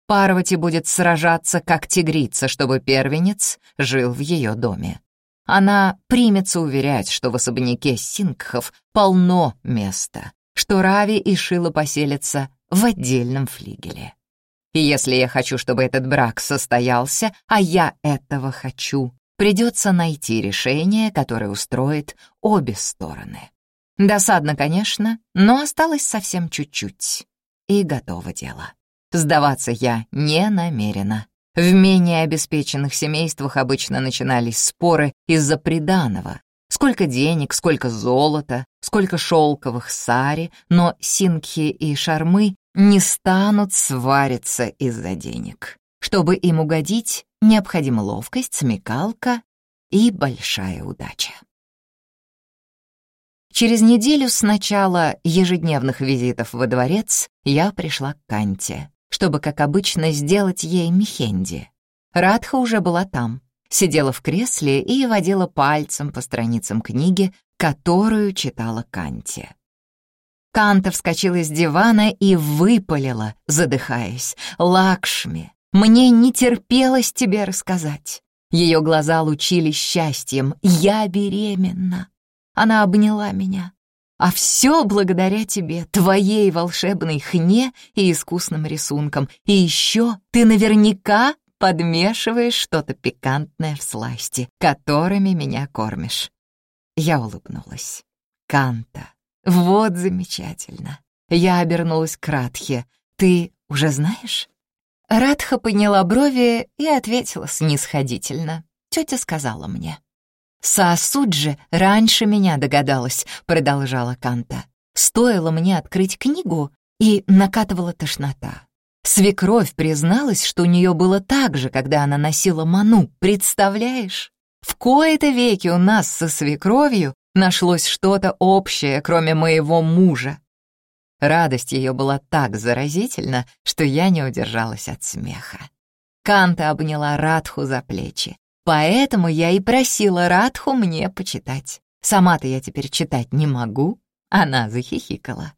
Парвати будет сражаться как тигрица, чтобы первенец жил в ее доме. Она примется уверять, что в особняке Сингхов полно места, что Рави и Шила поселятся в отдельном флигеле. И если я хочу, чтобы этот брак состоялся, а я этого хочу, придется найти решение, которое устроит обе стороны. Досадно, конечно, но осталось совсем чуть-чуть. И готово дело. Сдаваться я не намерена. В менее обеспеченных семействах обычно начинались споры из-за приданого. Сколько денег, сколько золота, сколько шелковых сари, но сингхи и шармы не станут свариться из-за денег. Чтобы им угодить, необходима ловкость, смекалка и большая удача. Через неделю с начала ежедневных визитов во дворец я пришла к Канте чтобы, как обычно, сделать ей мехенди. Радха уже была там, сидела в кресле и водила пальцем по страницам книги, которую читала Канти. Канта вскочила с дивана и выпалила, задыхаясь. «Лакшми, мне не терпелось тебе рассказать». Ее глаза лучились счастьем. «Я беременна». Она обняла меня. А все благодаря тебе, твоей волшебной хне и искусным рисункам. И еще ты наверняка подмешиваешь что-то пикантное в сласти, которыми меня кормишь. Я улыбнулась. Канта, вот замечательно. Я обернулась к Радхе. Ты уже знаешь? Радха подняла брови и ответила снисходительно. Тетя сказала мне. «Саасуджи раньше меня догадалась», — продолжала Канта. «Стоило мне открыть книгу, и накатывала тошнота. Свекровь призналась, что у нее было так же, когда она носила ману, представляешь? В кои-то веки у нас со свекровью нашлось что-то общее, кроме моего мужа. Радость ее была так заразительна, что я не удержалась от смеха. Канта обняла Радху за плечи. Поэтому я и просила Радху мне почитать. Сама-то я теперь читать не могу. Она захихикала.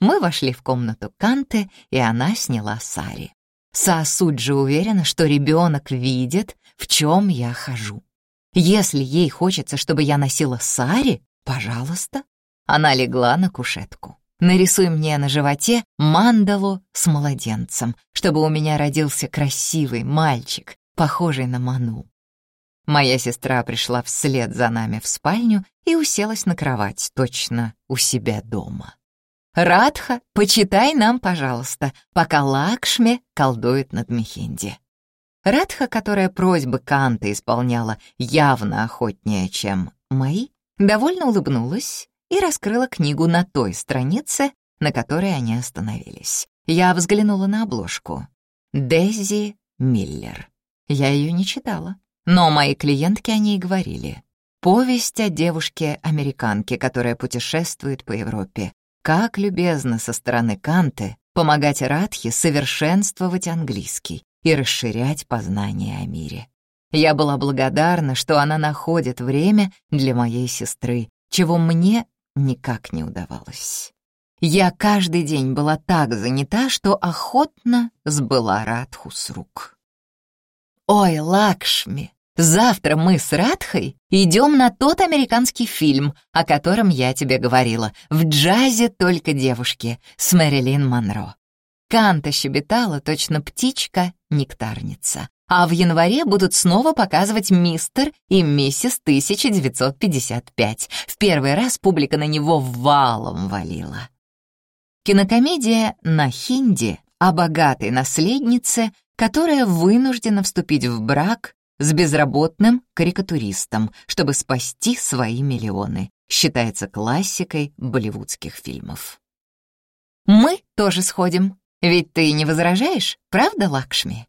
Мы вошли в комнату Канты, и она сняла сари. Саасуджи уверена, что ребенок видит, в чем я хожу. Если ей хочется, чтобы я носила сари, пожалуйста. Она легла на кушетку. Нарисуй мне на животе мандалу с младенцем, чтобы у меня родился красивый мальчик, похожий на Ману. Моя сестра пришла вслед за нами в спальню и уселась на кровать, точно у себя дома. «Радха, почитай нам, пожалуйста, пока Лакшми колдует над Мехинди». Радха, которая просьбы Канта исполняла явно охотнее, чем мои, довольно улыбнулась и раскрыла книгу на той странице, на которой они остановились. Я взглянула на обложку. Дейзи Миллер. Я ее не читала. Но мои клиентки о ней говорили. Повесть о девушке-американке, которая путешествует по Европе. Как любезно со стороны Канты помогать Радхе совершенствовать английский и расширять познание о мире. Я была благодарна, что она находит время для моей сестры, чего мне никак не удавалось. Я каждый день была так занята, что охотно сбыла Радху с рук. «Ой, Лакшми, завтра мы с Радхой идем на тот американский фильм, о котором я тебе говорила, в джазе только девушки, с Мэрилин Монро. Канта щебетала, точно птичка-нектарница. А в январе будут снова показывать «Мистер» и «Миссис 1955». В первый раз публика на него валом валила. Кинокомедия на хинди о богатой наследнице, которая вынуждена вступить в брак с безработным карикатуристом, чтобы спасти свои миллионы, считается классикой болливудских фильмов. «Мы тоже сходим, ведь ты не возражаешь, правда, Лакшми?»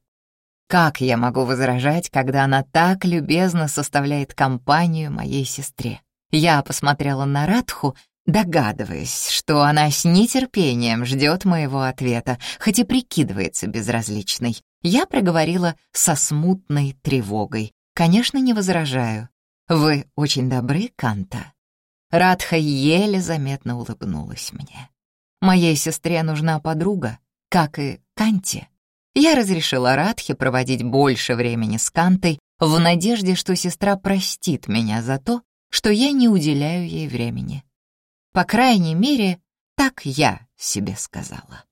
Как я могу возражать, когда она так любезно составляет компанию моей сестре? Я посмотрела на Радху, догадываясь, что она с нетерпением ждет моего ответа, хоть и прикидывается безразличной. Я проговорила со смутной тревогой. Конечно, не возражаю. Вы очень добры, Канта. Радха еле заметно улыбнулась мне. Моей сестре нужна подруга, как и Канте. Я разрешила Радхе проводить больше времени с Кантой в надежде, что сестра простит меня за то, что я не уделяю ей времени. По крайней мере, так я себе сказала.